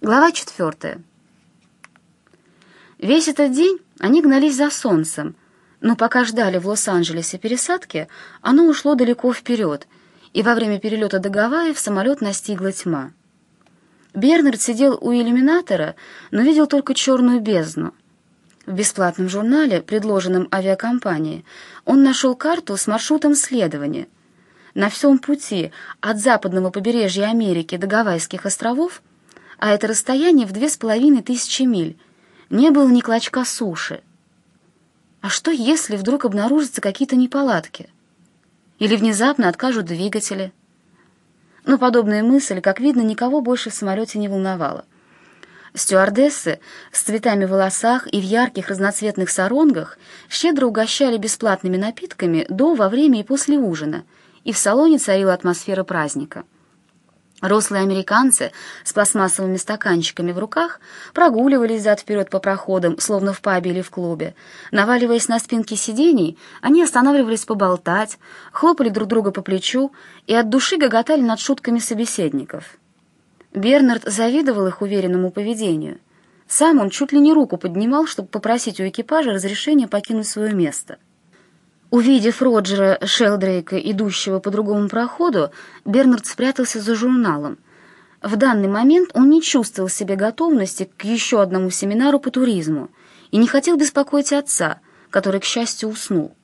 Глава четвертая. Весь этот день они гнались за солнцем, но пока ждали в Лос-Анджелесе пересадки, оно ушло далеко вперед, и во время перелета до Гавайев самолет настигла тьма. Бернард сидел у иллюминатора, но видел только черную бездну. В бесплатном журнале, предложенном авиакомпанией, он нашел карту с маршрутом следования. На всем пути от западного побережья Америки до Гавайских островов, а это расстояние в две с половиной тысячи миль, не было ни клочка суши. А что, если вдруг обнаружатся какие-то неполадки? Или внезапно откажут двигатели? Но подобная мысль, как видно, никого больше в самолете не волновала. Стюардессы с цветами в волосах и в ярких разноцветных саронгах щедро угощали бесплатными напитками до, во время и после ужина, и в салоне царила атмосфера праздника. Рослые американцы с пластмассовыми стаканчиками в руках прогуливались зад-вперед по проходам, словно в пабе или в клубе. Наваливаясь на спинки сидений, они останавливались поболтать, хлопали друг друга по плечу и от души гоготали над шутками собеседников. Бернард завидовал их уверенному поведению. Сам он чуть ли не руку поднимал, чтобы попросить у экипажа разрешения покинуть свое место — Увидев Роджера Шелдрейка, идущего по другому проходу, Бернард спрятался за журналом. В данный момент он не чувствовал себе готовности к еще одному семинару по туризму и не хотел беспокоить отца, который, к счастью, уснул.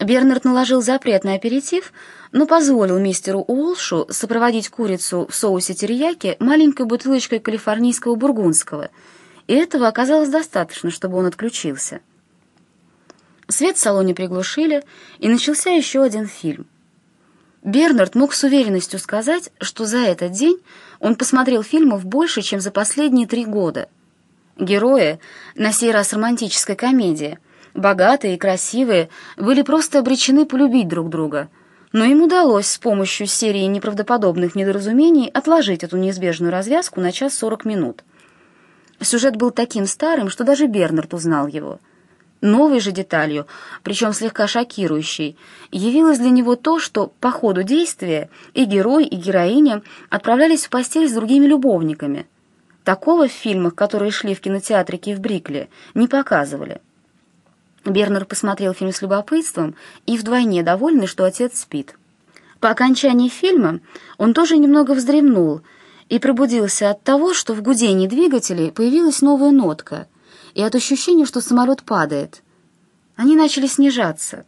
Бернард наложил запрет на аперитив, но позволил мистеру Уолшу сопроводить курицу в соусе терияки маленькой бутылочкой калифорнийского бургундского, и этого оказалось достаточно, чтобы он отключился. Свет в салоне приглушили, и начался еще один фильм. Бернард мог с уверенностью сказать, что за этот день он посмотрел фильмов больше, чем за последние три года. Герои, на сей раз романтической комедии, богатые и красивые, были просто обречены полюбить друг друга, но им удалось с помощью серии неправдоподобных недоразумений отложить эту неизбежную развязку на час сорок минут. Сюжет был таким старым, что даже Бернард узнал его — Новой же деталью, причем слегка шокирующей, явилось для него то, что по ходу действия и герой, и героиня отправлялись в постель с другими любовниками. Такого в фильмах, которые шли в кинотеатрике в Брикле, не показывали. Бернер посмотрел фильм с любопытством и вдвойне довольный, что отец спит. По окончании фильма он тоже немного вздремнул и пробудился от того, что в гудении двигателей появилась новая нотка — и от ощущения, что самолет падает. Они начали снижаться.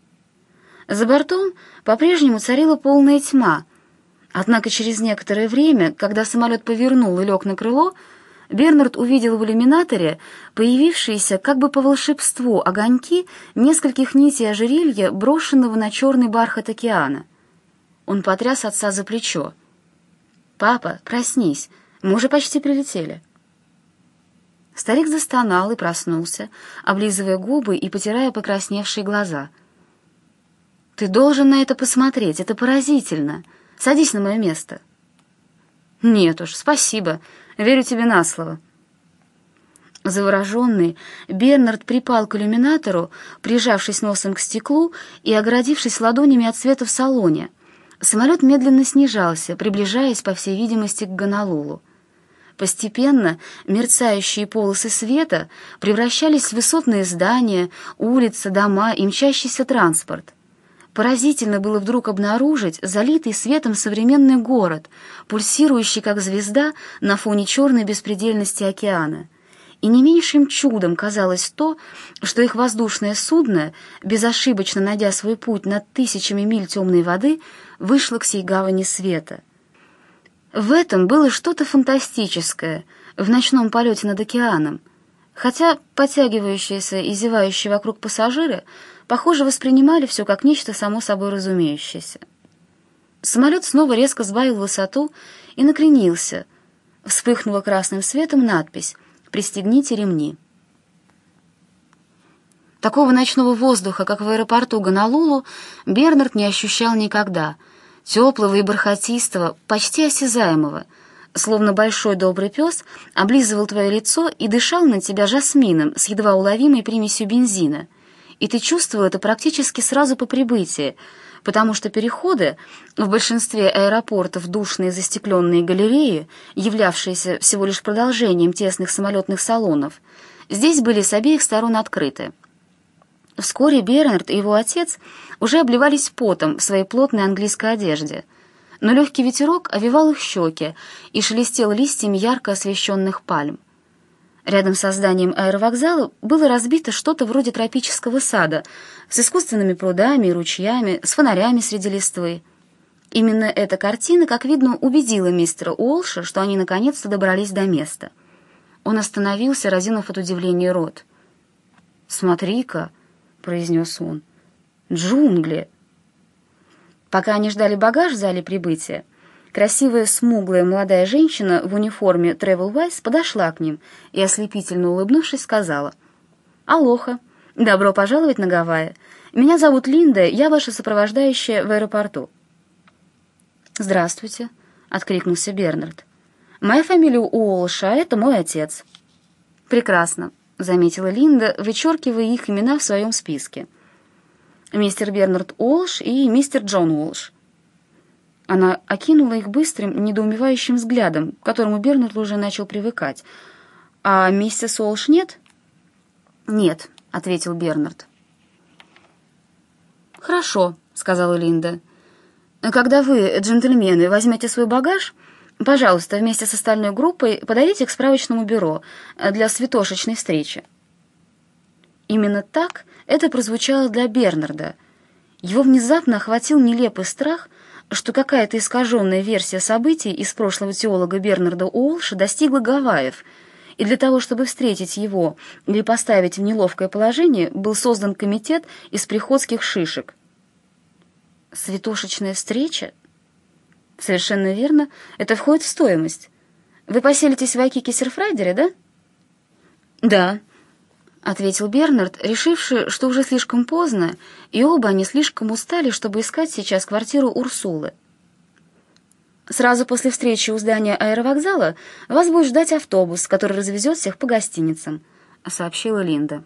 За бортом по-прежнему царила полная тьма, однако через некоторое время, когда самолет повернул и лег на крыло, Бернард увидел в иллюминаторе появившиеся как бы по волшебству огоньки нескольких нитей ожерелья, брошенного на черный бархат океана. Он потряс отца за плечо. «Папа, проснись, мы уже почти прилетели». Старик застонал и проснулся, облизывая губы и потирая покрасневшие глаза. «Ты должен на это посмотреть, это поразительно. Садись на мое место». «Нет уж, спасибо, верю тебе на слово». Завороженный, Бернард припал к иллюминатору, прижавшись носом к стеклу и оградившись ладонями от света в салоне. Самолет медленно снижался, приближаясь, по всей видимости, к Гонолулу. Постепенно мерцающие полосы света превращались в высотные здания, улицы, дома и мчащийся транспорт. Поразительно было вдруг обнаружить залитый светом современный город, пульсирующий как звезда на фоне черной беспредельности океана. И не меньшим чудом казалось то, что их воздушное судно, безошибочно найдя свой путь над тысячами миль темной воды, вышло к сей гавани света — в этом было что-то фантастическое в ночном полете над океаном, хотя подтягивающиеся и зевающие вокруг пассажиры, похоже, воспринимали все как нечто само собой разумеющееся. Самолет снова резко сбавил высоту и накренился. Вспыхнула красным светом надпись «Пристегните ремни». Такого ночного воздуха, как в аэропорту Гонолулу, Бернард не ощущал никогда — теплого и бархатистого, почти осязаемого, словно большой добрый пес облизывал твое лицо и дышал на тебя жасмином с едва уловимой примесью бензина. И ты чувствовал это практически сразу по прибытии, потому что переходы, в большинстве аэропортов душные застекленные галереи, являвшиеся всего лишь продолжением тесных самолетных салонов, здесь были с обеих сторон открыты. Вскоре Бернард и его отец уже обливались потом в своей плотной английской одежде, но легкий ветерок овивал их щеки и шелестел листьями ярко освещенных пальм. Рядом со зданием аэровокзала было разбито что-то вроде тропического сада с искусственными прудами и ручьями, с фонарями среди листвы. Именно эта картина, как видно, убедила мистера Уолша, что они наконец-то добрались до места. Он остановился, разинув от удивления рот. «Смотри-ка», — произнес он, — «джунгли». Пока они ждали багаж в зале прибытия, Красивая, смуглая молодая женщина в униформе Travel Wise подошла к ним и, ослепительно улыбнувшись, сказала «Алоха, добро пожаловать на Гавайи. Меня зовут Линда, я ваша сопровождающая в аэропорту». «Здравствуйте», — откликнулся Бернард. «Моя фамилия Уолша, это мой отец». «Прекрасно», — заметила Линда, вычеркивая их имена в своем списке. «Мистер Бернард Уолш и мистер Джон Уолш». Она окинула их быстрым, недоумевающим взглядом, к которому Бернард уже начал привыкать. «А миссис Олш нет?» «Нет», — ответил Бернард. «Хорошо», — сказала Линда. «Когда вы, джентльмены, возьмете свой багаж, пожалуйста, вместе с остальной группой подойдите к справочному бюро для святошечной встречи». Именно так это прозвучало для Бернарда. Его внезапно охватил нелепый страх — что какая-то искаженная версия событий из прошлого теолога Бернарда Уолша достигла Гавайев, и для того, чтобы встретить его или поставить в неловкое положение, был создан комитет из приходских шишек. Святошечная встреча? Совершенно верно, это входит в стоимость. Вы поселитесь в Айки-Кессерфрайдере, да? Да, — ответил Бернард, решивший, что уже слишком поздно, и оба они слишком устали, чтобы искать сейчас квартиру Урсулы. «Сразу после встречи у здания аэровокзала вас будет ждать автобус, который развезет всех по гостиницам», — сообщила Линда.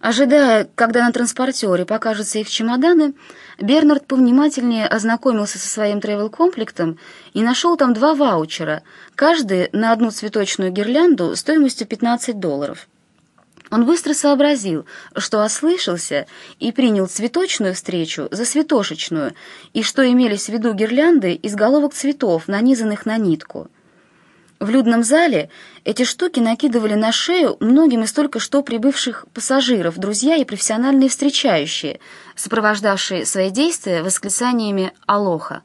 Ожидая, когда на транспортере покажутся их чемоданы, Бернард повнимательнее ознакомился со своим тревел-комплектом и нашел там два ваучера, каждый на одну цветочную гирлянду стоимостью 15 долларов. Он быстро сообразил, что ослышался, и принял цветочную встречу за цветошечную, и что имелись в виду гирлянды из головок цветов, нанизанных на нитку. В людном зале эти штуки накидывали на шею многим из только что прибывших пассажиров, друзья и профессиональные встречающие, сопровождавшие свои действия восклицаниями «Алоха».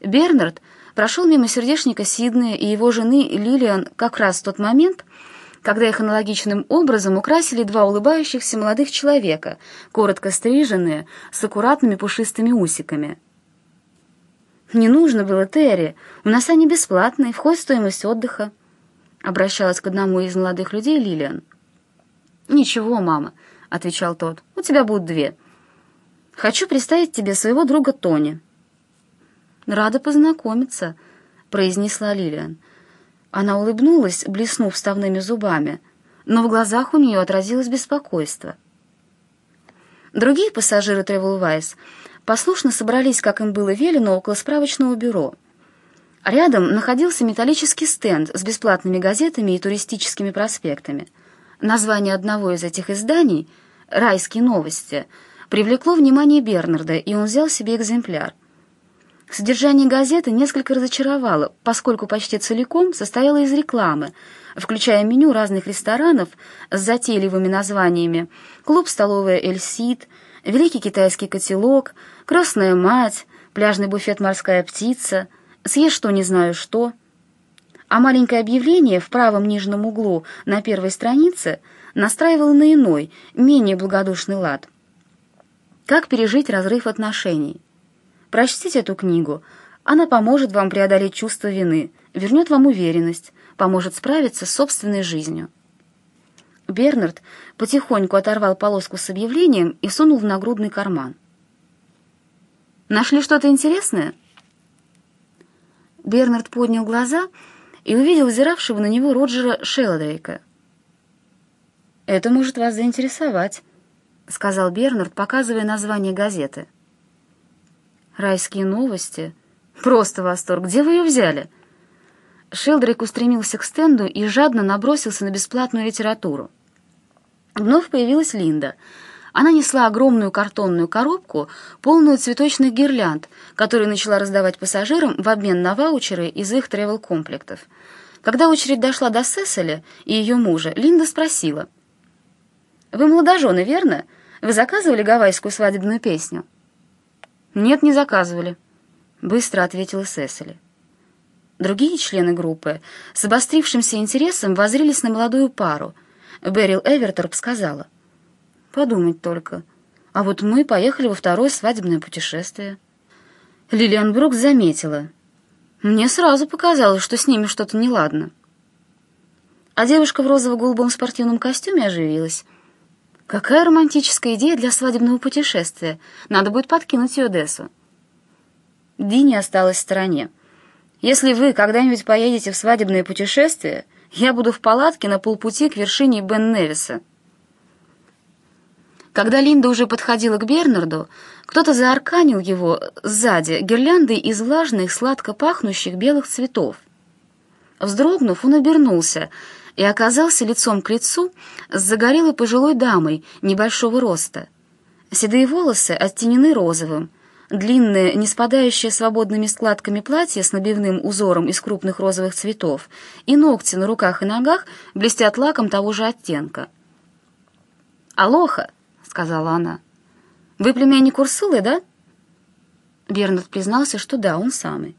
Бернард прошел мимо сердечника Сиднея и его жены Лилиан как раз в тот момент, когда их аналогичным образом украсили два улыбающихся молодых человека, коротко стриженные, с аккуратными пушистыми усиками. «Не нужно было, Терри, у нас они бесплатные, входит стоимость отдыха», обращалась к одному из молодых людей Лилиан. «Ничего, мама», — отвечал тот, — «у тебя будут две. Хочу представить тебе своего друга Тони». «Рада познакомиться», — произнесла Лилиан. Она улыбнулась, блеснув вставными зубами, но в глазах у нее отразилось беспокойство. Другие пассажиры Тревелвайс послушно собрались, как им было велено, около справочного бюро. Рядом находился металлический стенд с бесплатными газетами и туристическими проспектами. Название одного из этих изданий «Райские новости» привлекло внимание Бернарда, и он взял себе экземпляр – Содержание газеты несколько разочаровало, поскольку почти целиком состояло из рекламы, включая меню разных ресторанов с затейливыми названиями «Клуб-столовая Эльсид», «Великий китайский котелок», «Красная мать», «Пляжный буфет «Морская птица», «Съешь что, не знаю что». А маленькое объявление в правом нижнем углу на первой странице настраивало на иной, менее благодушный лад. Как пережить разрыв отношений? Прочтите эту книгу. Она поможет вам преодолеть чувство вины, вернет вам уверенность, поможет справиться с собственной жизнью. Бернард потихоньку оторвал полоску с объявлением и сунул в нагрудный карман. «Нашли что-то интересное?» Бернард поднял глаза и увидел взиравшего на него Роджера Шеллодрейка. «Это может вас заинтересовать», — сказал Бернард, показывая название газеты. «Райские новости? Просто восторг! Где вы ее взяли?» Шелдрик устремился к стенду и жадно набросился на бесплатную литературу. Вновь появилась Линда. Она несла огромную картонную коробку, полную цветочных гирлянд, которые начала раздавать пассажирам в обмен на ваучеры из их тревел-комплектов. Когда очередь дошла до Сесселя и ее мужа, Линда спросила. «Вы молодожены, верно? Вы заказывали гавайскую свадебную песню?» «Нет, не заказывали», — быстро ответила Сесили. Другие члены группы с обострившимся интересом возрились на молодую пару. Берил Эверторп сказала. «Подумать только. А вот мы поехали во второе свадебное путешествие». Лилиан Брукс заметила. «Мне сразу показалось, что с ними что-то неладно». А девушка в розово-голубом спортивном костюме оживилась. «Какая романтическая идея для свадебного путешествия! Надо будет подкинуть ее Дессу». Дини осталась в стороне. Если вы когда-нибудь поедете в свадебное путешествие, я буду в палатке на полпути к вершине Бен-Невиса». Когда Линда уже подходила к Бернарду, кто-то заарканил его сзади гирляндой из влажных, сладко пахнущих белых цветов. Вздрогнув, он обернулся и оказался лицом к лицу с загорелой пожилой дамой небольшого роста. Седые волосы оттенены розовым, Длинное, не спадающее свободными складками платье с набивным узором из крупных розовых цветов, и ногти на руках и ногах блестят лаком того же оттенка. «Алоха!» — сказала она. «Вы племянник Урсулы, да?» Бернард признался, что да, он самый.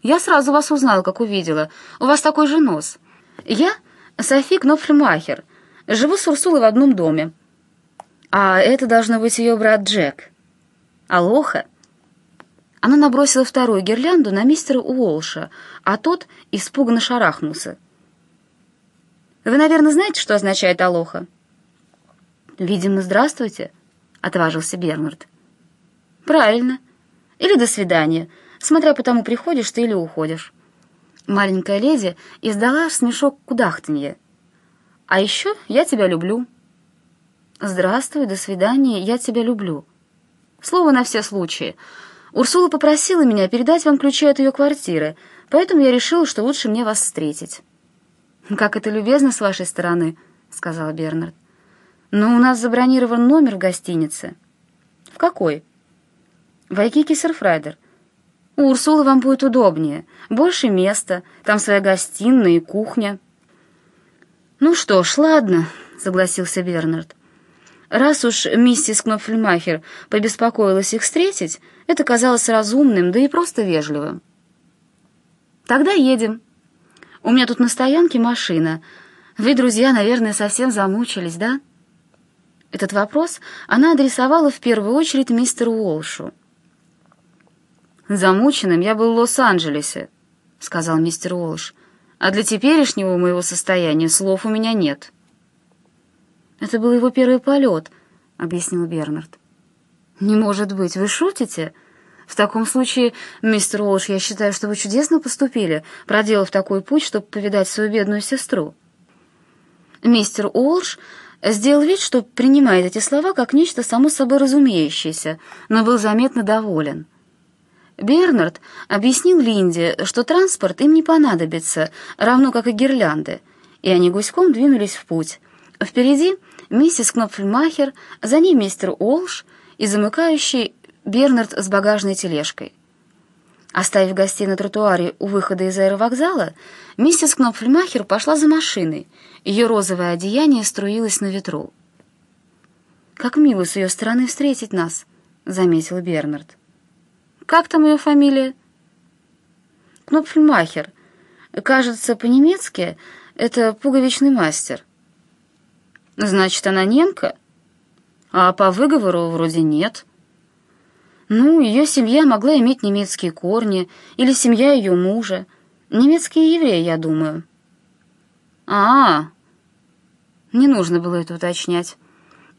«Я сразу вас узнала, как увидела. У вас такой же нос. Я Софи Кнопфльмахер. Живу с Урсулой в одном доме. А это должно быть ее брат Джек». «Алоха!» Она набросила вторую гирлянду на мистера Уолша, а тот испуганно шарахнулся. «Вы, наверное, знаете, что означает «алоха»?» «Видимо, здравствуйте», — отважился Бернард. «Правильно. Или «до свидания», смотря по тому, приходишь ты или уходишь». Маленькая леди издала смешок кудахтанье. «А еще я тебя люблю». «Здравствуй, до свидания, я тебя люблю». Слово на все случаи. Урсула попросила меня передать вам ключи от ее квартиры, поэтому я решила, что лучше мне вас встретить». «Как это любезно с вашей стороны», — сказал Бернард. «Но у нас забронирован номер в гостинице». «В какой?» «В Айкике Серфрайдер. У Урсулы вам будет удобнее. Больше места, там своя гостиная и кухня». «Ну что ж, ладно», — согласился Бернард. Раз уж миссис Кнопфельмахер побеспокоилась их встретить, это казалось разумным, да и просто вежливым. «Тогда едем. У меня тут на стоянке машина. Вы, друзья, наверное, совсем замучились, да?» Этот вопрос она адресовала в первую очередь мистеру Уолшу. «Замученным я был в Лос-Анджелесе», — сказал мистер Уолш, «а для теперешнего моего состояния слов у меня нет». «Это был его первый полет», — объяснил Бернард. «Не может быть, вы шутите? В таком случае, мистер Уолш, я считаю, что вы чудесно поступили, проделав такой путь, чтобы повидать свою бедную сестру». Мистер Уолш сделал вид, что принимает эти слова как нечто само собой разумеющееся, но был заметно доволен. Бернард объяснил Линде, что транспорт им не понадобится, равно как и гирлянды, и они гуськом двинулись в путь. Впереди миссис Кнопфельмахер, за ней мистер Уолш и замыкающий Бернард с багажной тележкой. Оставив гостей на тротуаре у выхода из аэровокзала, миссис Кнопфельмахер пошла за машиной. Ее розовое одеяние струилось на ветру. «Как мило с ее стороны встретить нас», — заметил Бернард. «Как там ее фамилия?» «Кнопфельмахер. Кажется, по-немецки это пуговичный мастер». Значит, она немка? А по выговору вроде нет. Ну, ее семья могла иметь немецкие корни, или семья ее мужа. Немецкие евреи, я думаю. А, -а, -а. не нужно было это уточнять.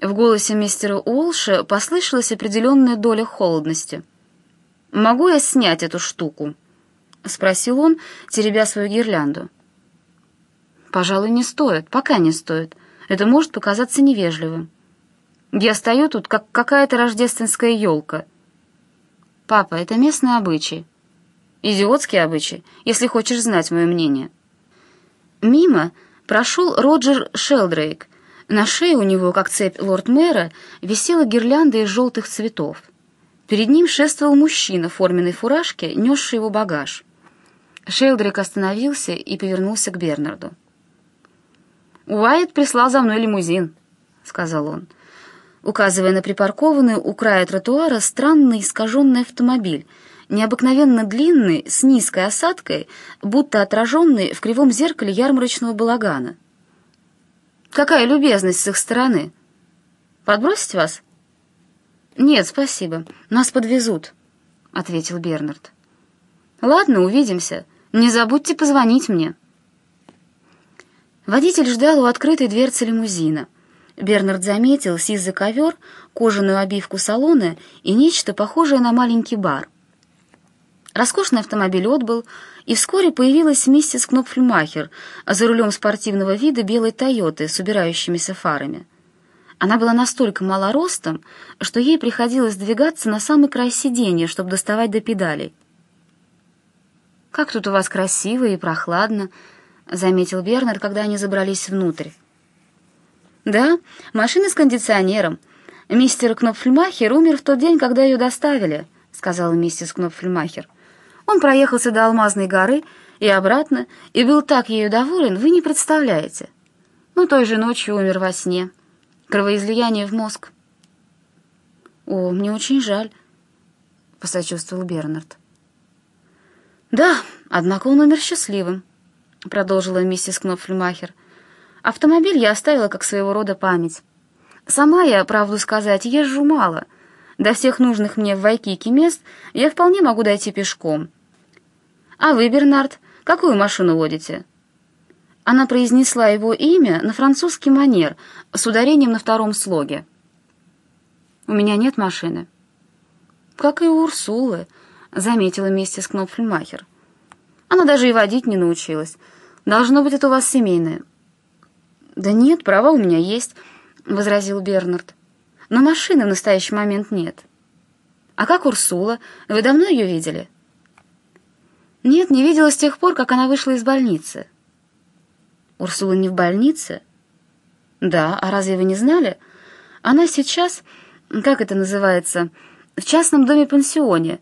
В голосе мистера Уолша послышалась определенная доля холодности. «Могу я снять эту штуку?» — спросил он, теребя свою гирлянду. «Пожалуй, не стоит, пока не стоит. Это может показаться невежливым. Я стою тут, как какая-то рождественская елка. Папа, это местный обычай. Идиотский обычай, если хочешь знать мое мнение. Мимо прошел Роджер Шелдрейк. На шее у него, как цепь лорд-мэра, висела гирлянда из желтых цветов. Перед ним шествовал мужчина в форменной фуражке, несший его багаж. Шелдрейк остановился и повернулся к Бернарду. «Уайт прислал за мной лимузин», — сказал он, указывая на припаркованный у края тротуара странный искаженный автомобиль, необыкновенно длинный, с низкой осадкой, будто отраженный в кривом зеркале ярмарочного балагана. «Какая любезность с их стороны! Подбросить вас?» «Нет, спасибо, нас подвезут», — ответил Бернард. «Ладно, увидимся. Не забудьте позвонить мне». Водитель ждал у открытой дверцы лимузина. Бернард заметил сизый ковер, кожаную обивку салона и нечто похожее на маленький бар. Роскошный автомобиль отбыл, и вскоре появилась миссис Кнопфельмахер за рулем спортивного вида белой «Тойоты» с убирающимися фарами. Она была настолько мала ростом, что ей приходилось двигаться на самый край сиденья, чтобы доставать до педалей. «Как тут у вас красиво и прохладно», — заметил Бернард, когда они забрались внутрь. «Да, машина с кондиционером. Мистер Кнопфельмахер умер в тот день, когда ее доставили», — сказала миссис Кнопфельмахер. «Он проехался до Алмазной горы и обратно, и был так ею доволен, вы не представляете. Но той же ночью умер во сне. Кровоизлияние в мозг». «О, мне очень жаль», — посочувствовал Бернард. «Да, однако он умер счастливым», — продолжила миссис Кнопфельмахер. «Автомобиль я оставила как своего рода память. Сама я, правду сказать, езжу мало. До всех нужных мне в Вайкике мест я вполне могу дойти пешком. А вы, Бернард, какую машину водите?» Она произнесла его имя на французский манер, с ударением на втором слоге. «У меня нет машины». «Как и у Урсулы», — заметила миссис Кнопфельмахер. «Она даже и водить не научилась». Должно быть, это у вас семейное». «Да нет, права у меня есть», — возразил Бернард. «Но машины в настоящий момент нет». «А как Урсула? Вы давно ее видели?» «Нет, не видела с тех пор, как она вышла из больницы». «Урсула не в больнице?» «Да, а разве вы не знали? Она сейчас, как это называется, в частном доме-пансионе,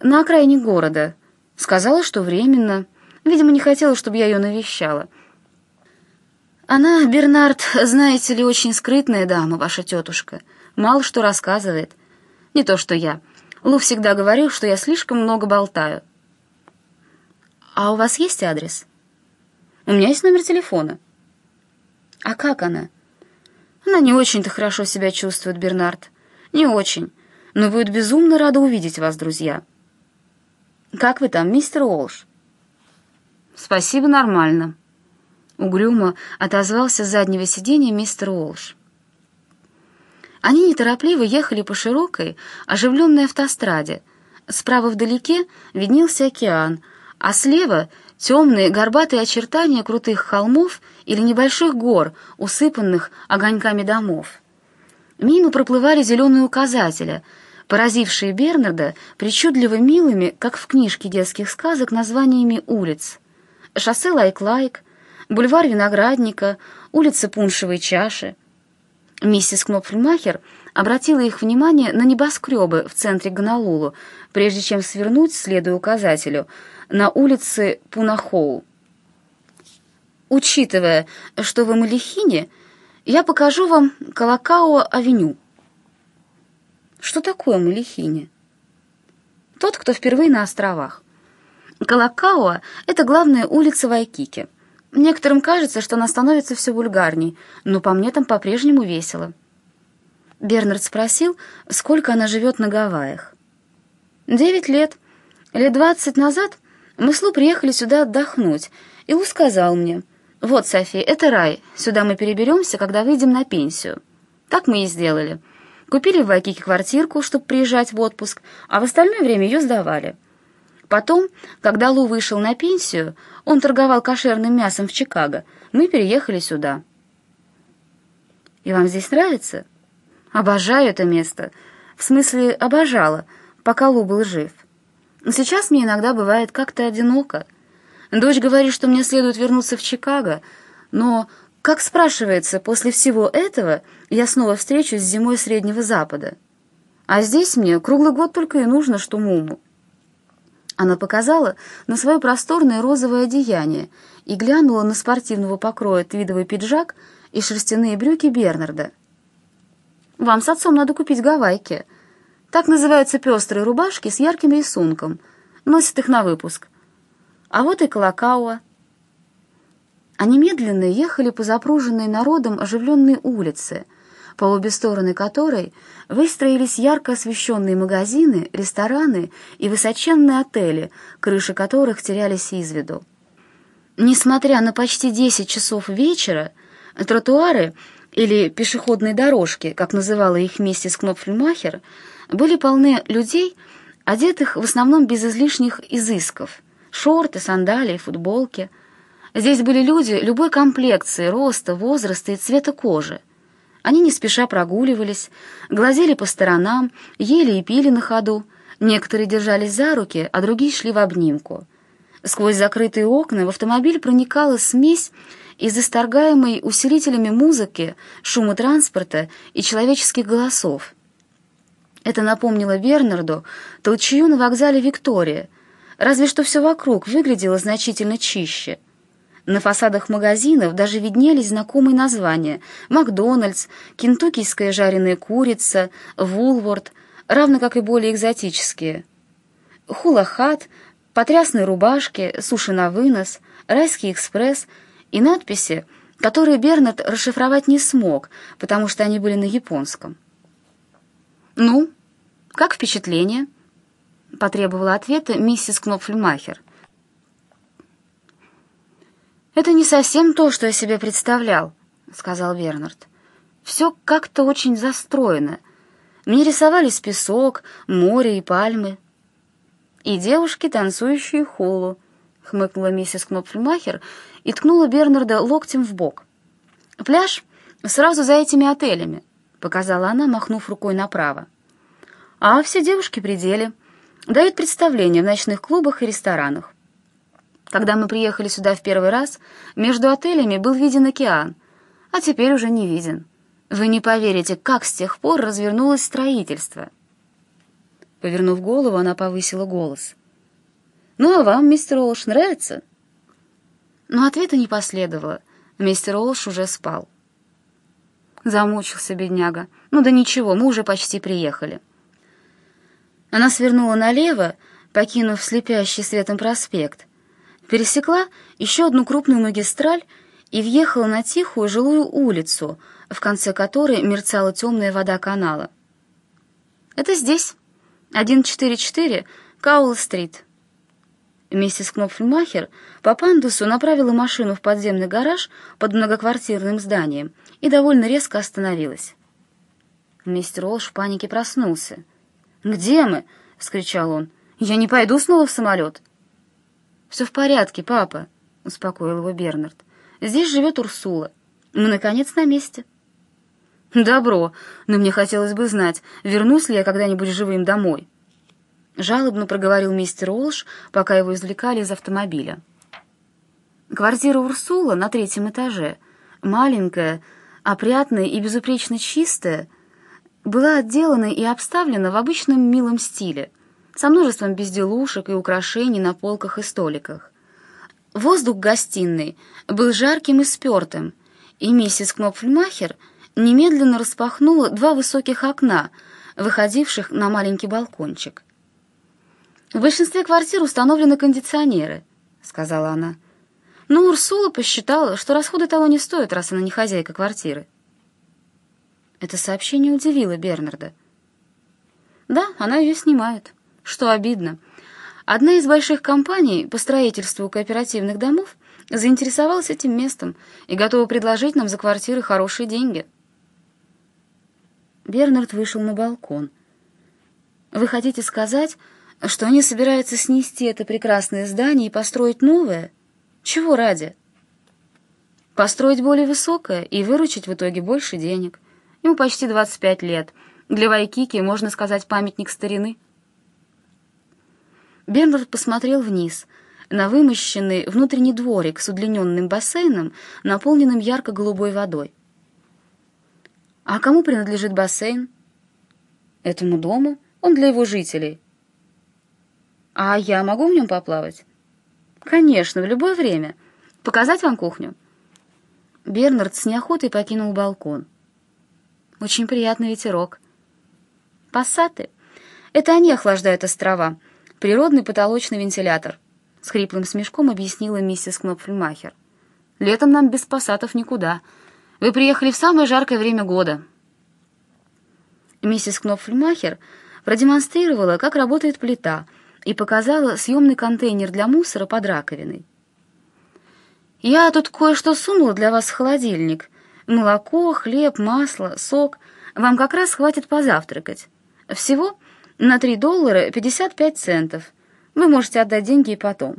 на окраине города. Сказала, что временно». Видимо, не хотела, чтобы я ее навещала. Она, Бернард, знаете ли, очень скрытная дама, ваша тетушка. Мало что рассказывает. Не то, что я. Лу всегда говорил, что я слишком много болтаю. А у вас есть адрес? У меня есть номер телефона. А как она? Она не очень-то хорошо себя чувствует, Бернард. Не очень. Но будет безумно рада увидеть вас, друзья. Как вы там, мистер Уолш? «Спасибо, нормально», — угрюмо отозвался с заднего сиденья мистер Уолш. Они неторопливо ехали по широкой, оживленной автостраде. Справа вдалеке виднелся океан, а слева — темные горбатые очертания крутых холмов или небольших гор, усыпанных огоньками домов. Мимо проплывали зеленые указатели, поразившие Бернарда причудливо милыми, как в книжке детских сказок, названиями улиц шоссе Лайк-Лайк, бульвар Виноградника, улица Пуншевой чаши. Миссис Кнопфельмахер обратила их внимание на небоскребы в центре Гонолулу, прежде чем свернуть, следуя указателю, на улице Пунахоу. «Учитывая, что вы Малихине, я покажу вам Калакао-авеню». Что такое Малихине? Тот, кто впервые на островах. Калакауа — это главная улица Вайкики. Некоторым кажется, что она становится все вульгарней, но по мне там по-прежнему весело. Бернард спросил, сколько она живет на Гавайях. «Девять лет. Лет двадцать назад мы с Лу приехали сюда отдохнуть, и Лу сказал мне, «Вот, Софи, это рай, сюда мы переберемся, когда выйдем на пенсию». Так мы и сделали. Купили в Вайкике квартирку, чтобы приезжать в отпуск, а в остальное время ее сдавали. Потом, когда Лу вышел на пенсию, он торговал кошерным мясом в Чикаго, мы переехали сюда. «И вам здесь нравится?» Обожаю это место. В смысле, обожала, пока Лу был жив. Сейчас мне иногда бывает как-то одиноко. Дочь говорит, что мне следует вернуться в Чикаго, но, как спрашивается, после всего этого я снова встречусь с зимой Среднего Запада. А здесь мне круглый год только и нужно, что муму. Она показала на свое просторное розовое одеяние и глянула на спортивного покроя твидовый пиджак и шерстяные брюки Бернарда. «Вам с отцом надо купить гавайки. Так называются пестрые рубашки с ярким рисунком. Носят их на выпуск. А вот и Колокауа». Они медленно ехали по запруженной народом оживленной улице, по обе стороны которой выстроились ярко освещенные магазины, рестораны и высоченные отели, крыши которых терялись из виду. Несмотря на почти 10 часов вечера, тротуары или пешеходные дорожки, как называла их миссис Кнопфельмахер, были полны людей, одетых в основном без излишних изысков, шорты, сандалии, футболки. Здесь были люди любой комплекции, роста, возраста и цвета кожи. Они не спеша прогуливались, глазели по сторонам, ели и пили на ходу. Некоторые держались за руки, а другие шли в обнимку. Сквозь закрытые окна в автомобиль проникала смесь из исторгаемой усилителями музыки, шума транспорта и человеческих голосов. Это напомнило Бернарду толчью на вокзале «Виктория», разве что все вокруг выглядело значительно чище — на фасадах магазинов даже виднелись знакомые названия «Макдональдс», «Кентуккийская жареная курица», «Вулворд», равно как и более экзотические. «Хулахат», «Потрясные рубашки», «Суши на вынос», «Райский экспресс» и надписи, которые Бернард расшифровать не смог, потому что они были на японском. «Ну, как впечатление?» — потребовала ответа миссис Кнопфельмахер — «Это не совсем то, что я себе представлял», — сказал Вернард. «Все как-то очень застроено. Мне рисовались песок, море и пальмы». «И девушки, танцующие хулу», — хмыкнула миссис Кнопфельмахер и ткнула Бернарда локтем в бок. «Пляж сразу за этими отелями», — показала она, махнув рукой направо. «А все девушки при деле. Дают представления в ночных клубах и ресторанах. Когда мы приехали сюда в первый раз, между отелями был виден океан, а теперь уже не виден. Вы не поверите, как с тех пор развернулось строительство. Повернув голову, она повысила голос. «Ну, а вам, мистер Олш, нравится?» Но ответа не последовало. Мистер Олш уже спал. Замучился бедняга. «Ну да ничего, мы уже почти приехали». Она свернула налево, покинув слепящий светом проспект — пересекла еще одну крупную магистраль и въехала на тихую жилую улицу, в конце которой мерцала темная вода канала. «Это здесь, 144 Каул-стрит». Миссис Кнопфельмахер по пандусу направила машину в подземный гараж под многоквартирным зданием и довольно резко остановилась. Мистер Олш в панике проснулся. «Где мы?» — вскричал он. «Я не пойду снова в самолет». «Все в порядке, папа», — успокоил его Бернард. «Здесь живет Урсула. Мы, наконец, на месте». «Добро, но мне хотелось бы знать, вернусь ли я когда-нибудь живым домой». Жалобно проговорил мистер Олш, пока его извлекали из автомобиля. Квартира Урсула на третьем этаже, маленькая, опрятная и безупречно чистая, была отделана и обставлена в обычном милом стиле — со множеством безделушек и украшений на полках и столиках. Воздух гостиной был жарким и спертым, и миссис Кнопфельмахер немедленно распахнула два высоких окна, выходивших на маленький балкончик. «В большинстве квартир установлены кондиционеры», — сказала она. Но Урсула посчитала, что расходы того не стоят, раз она не хозяйка квартиры. Это сообщение удивило Бернарда. «Да, она ее снимает», что обидно. Одна из больших компаний по строительству кооперативных домов заинтересовалась этим местом и готова предложить нам за квартиры хорошие деньги. Бернард вышел на балкон. «Вы хотите сказать, что они собираются снести это прекрасное здание и построить новое? Чего ради?» «Построить более высокое и выручить в итоге больше денег. Ему почти 25 лет. Для Вайкики, можно сказать, памятник старины. Бернард посмотрел вниз, на вымощенный внутренний дворик с удлиненным бассейном, наполненным ярко-голубой водой. «А кому принадлежит бассейн?» «Этому дому. Он для его жителей». «А я могу в нем поплавать?» «Конечно, в любое время. Показать вам кухню?» Бернард с неохотой покинул балкон. «Очень приятный ветерок». «Пассаты. Это они охлаждают острова. Природный потолочный вентилятор», — с хриплым смешком объяснила миссис Кнопфельмахер. «Летом нам без пассатов никуда. Вы приехали в самое жаркое время года». Миссис Кнопфельмахер продемонстрировала, как работает плита, и показала съемный контейнер для мусора под раковиной. «Я тут кое-что сунула для вас в холодильник. Молоко, хлеб, масло, сок. Вам как раз хватит позавтракать. Всего на 3 доллара 55 центов. Вы можете отдать деньги и потом.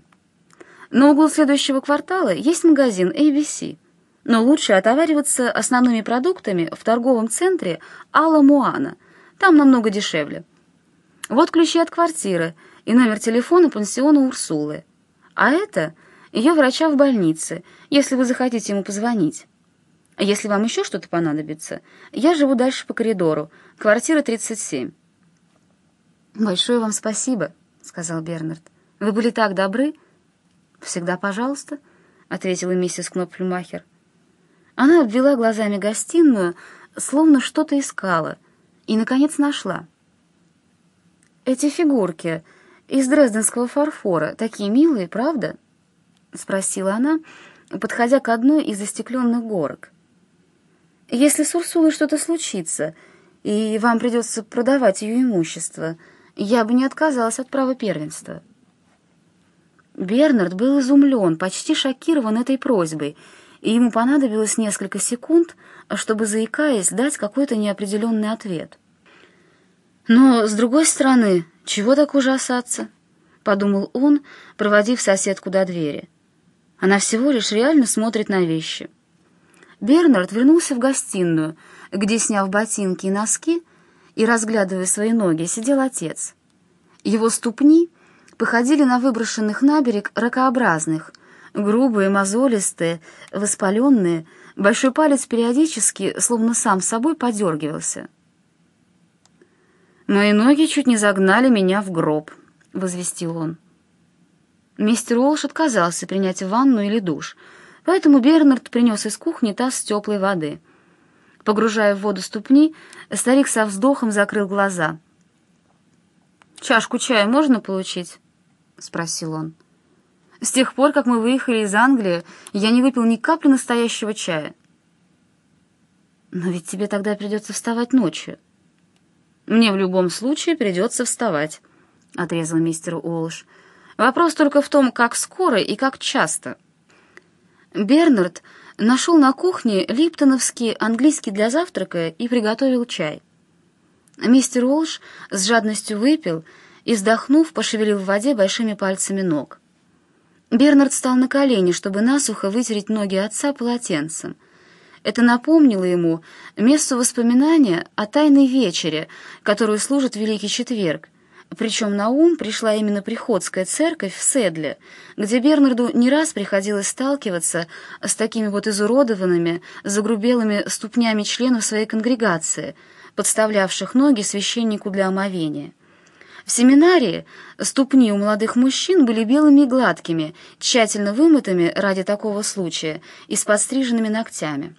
На углу следующего квартала есть магазин ABC, но лучше отовариваться основными продуктами в торговом центре Алла Муана. Там намного дешевле. Вот ключи от квартиры и номер телефона пансиона Урсулы. А это ее врача в больнице, если вы захотите ему позвонить. Если вам еще что-то понадобится, я живу дальше по коридору, квартира 37. «Большое вам спасибо», — сказал Бернард. «Вы были так добры». «Всегда пожалуйста», — ответила миссис Кнопфельмахер. Она обвела глазами гостиную, словно что-то искала, и, наконец, нашла. «Эти фигурки из дрезденского фарфора такие милые, правда?» — спросила она, подходя к одной из застекленных горок. «Если с Урсулой что-то случится, и вам придется продавать ее имущество, — я бы не отказалась от права первенства. Бернард был изумлен, почти шокирован этой просьбой, и ему понадобилось несколько секунд, чтобы, заикаясь, дать какой-то неопределенный ответ. «Но, с другой стороны, чего так ужасаться?» — подумал он, проводив соседку до двери. «Она всего лишь реально смотрит на вещи». Бернард вернулся в гостиную, где, сняв ботинки и носки, и, разглядывая свои ноги, сидел отец. Его ступни походили на выброшенных на берег ракообразных, грубые, мозолистые, воспаленные, большой палец периодически, словно сам собой, подергивался. «Мои ноги чуть не загнали меня в гроб», — возвестил он. Мистер Уолш отказался принять ванну или душ, поэтому Бернард принес из кухни таз теплой воды — Погружая в воду ступни, старик со вздохом закрыл глаза. «Чашку чая можно получить?» — спросил он. «С тех пор, как мы выехали из Англии, я не выпил ни капли настоящего чая». «Но ведь тебе тогда придется вставать ночью». «Мне в любом случае придется вставать», — отрезал мистер Уолш. «Вопрос только в том, как скоро и как часто». Бернард нашел на кухне липтоновский английский для завтрака и приготовил чай. Мистер Уолш с жадностью выпил и, вздохнув, пошевелил в воде большими пальцами ног. Бернард встал на колени, чтобы насухо вытереть ноги отца полотенцем. Это напомнило ему место воспоминания о тайной вечере, которую служит Великий Четверг, причем на ум пришла именно приходская церковь в Седле, где Бернарду не раз приходилось сталкиваться с такими вот изуродованными, загрубелыми ступнями членов своей конгрегации, подставлявших ноги священнику для омовения. В семинарии ступни у молодых мужчин были белыми и гладкими, тщательно вымытыми ради такого случая и с подстриженными ногтями.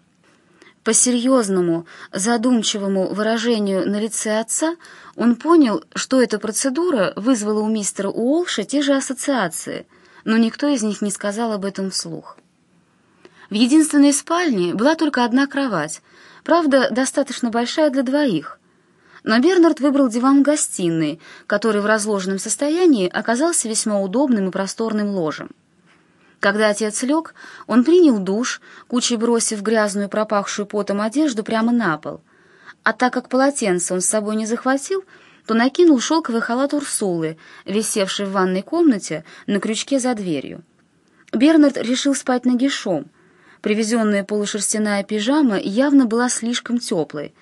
По серьезному, задумчивому выражению на лице отца он понял, что эта процедура вызвала у мистера Уолша те же ассоциации, но никто из них не сказал об этом вслух. В единственной спальне была только одна кровать, правда, достаточно большая для двоих. Но Бернард выбрал диван в гостиной, который в разложенном состоянии оказался весьма удобным и просторным ложем. Когда отец лег, он принял душ, кучей бросив грязную пропахшую потом одежду прямо на пол. А так как полотенце он с собой не захватил, то накинул шелковый халат Урсулы, висевший в ванной комнате на крючке за дверью. Бернард решил спать нагишом. Привезенная полушерстяная пижама явно была слишком теплой,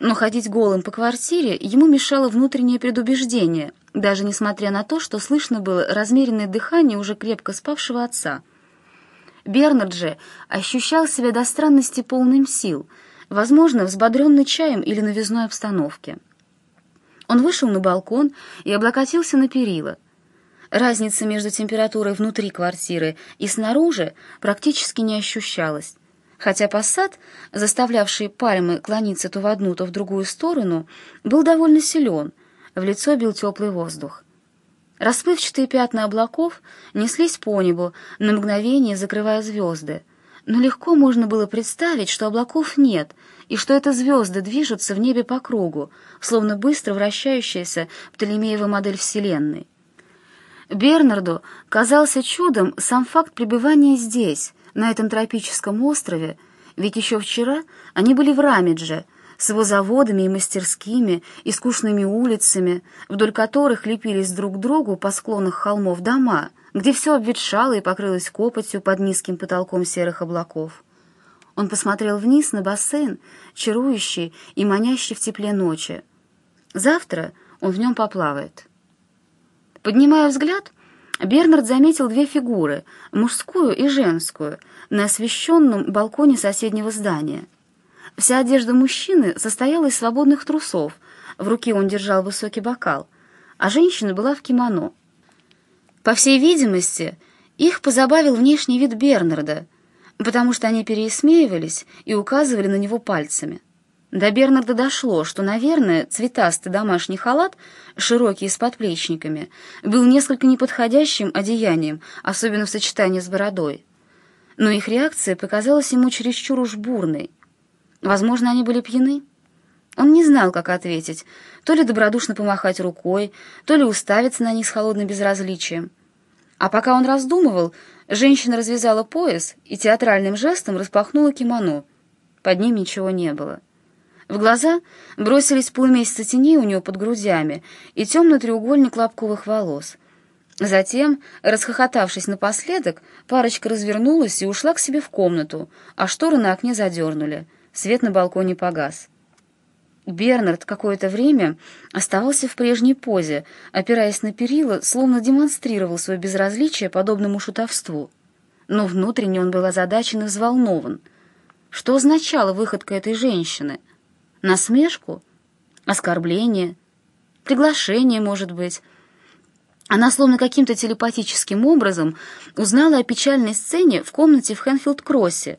Но ходить голым по квартире ему мешало внутреннее предубеждение, даже несмотря на то, что слышно было размеренное дыхание уже крепко спавшего отца. Бернард же ощущал себя до странности полным сил, возможно, взбодренный чаем или новизной обстановке. Он вышел на балкон и облокотился на перила. Разница между температурой внутри квартиры и снаружи практически не ощущалась хотя посад, заставлявший пальмы клониться то в одну, то в другую сторону, был довольно силен, в лицо бил теплый воздух. Расплывчатые пятна облаков неслись по небу, на мгновение закрывая звезды, но легко можно было представить, что облаков нет, и что это звезды движутся в небе по кругу, словно быстро вращающаяся Птолемеева модель Вселенной. Бернарду казался чудом сам факт пребывания здесь, на этом тропическом острове, ведь еще вчера они были в Рамедже, с его заводами и мастерскими, и скучными улицами, вдоль которых лепились друг к другу по склонах холмов дома, где все обветшало и покрылось копотью под низким потолком серых облаков. Он посмотрел вниз на бассейн, чарующий и манящий в тепле ночи. Завтра он в нем поплавает. Поднимая взгляд, Бернард заметил две фигуры, мужскую и женскую, на освещенном балконе соседнего здания. Вся одежда мужчины состояла из свободных трусов, в руке он держал высокий бокал, а женщина была в кимоно. По всей видимости, их позабавил внешний вид Бернарда, потому что они пересмеивались и указывали на него пальцами. До Бернарда дошло, что, наверное, цветастый домашний халат, широкий с подплечниками, был несколько неподходящим одеянием, особенно в сочетании с бородой. Но их реакция показалась ему чересчур уж бурной. Возможно, они были пьяны? Он не знал, как ответить, то ли добродушно помахать рукой, то ли уставиться на них с холодным безразличием. А пока он раздумывал, женщина развязала пояс и театральным жестом распахнула кимоно. Под ним ничего не было. В глаза бросились полумесяца теней у него под грудями и темный треугольник лапковых волос. Затем, расхохотавшись напоследок, парочка развернулась и ушла к себе в комнату, а шторы на окне задернули. Свет на балконе погас. Бернард какое-то время оставался в прежней позе, опираясь на перила, словно демонстрировал свое безразличие подобному шутовству. Но внутренне он был озадачен и взволнован. Что означала выходка этой женщины — Насмешку? Оскорбление? Приглашение, может быть? Она словно каким-то телепатическим образом узнала о печальной сцене в комнате в Хэнфилд-Кроссе.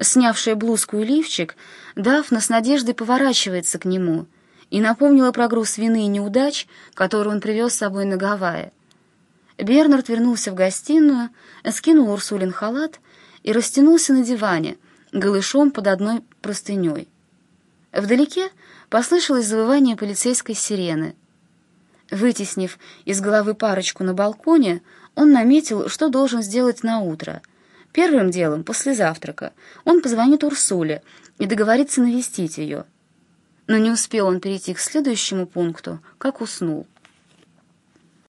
Снявшая блузку и лифчик, Дафна с надеждой поворачивается к нему и напомнила про груз вины и неудач, который он привез с собой на Гавайи. Бернард вернулся в гостиную, скинул Урсулин халат и растянулся на диване, голышом под одной простыней. Вдалеке послышалось завывание полицейской сирены. Вытеснив из головы парочку на балконе, он наметил, что должен сделать на утро. Первым делом, после завтрака, он позвонит Урсуле и договорится навестить ее. Но не успел он перейти к следующему пункту, как уснул.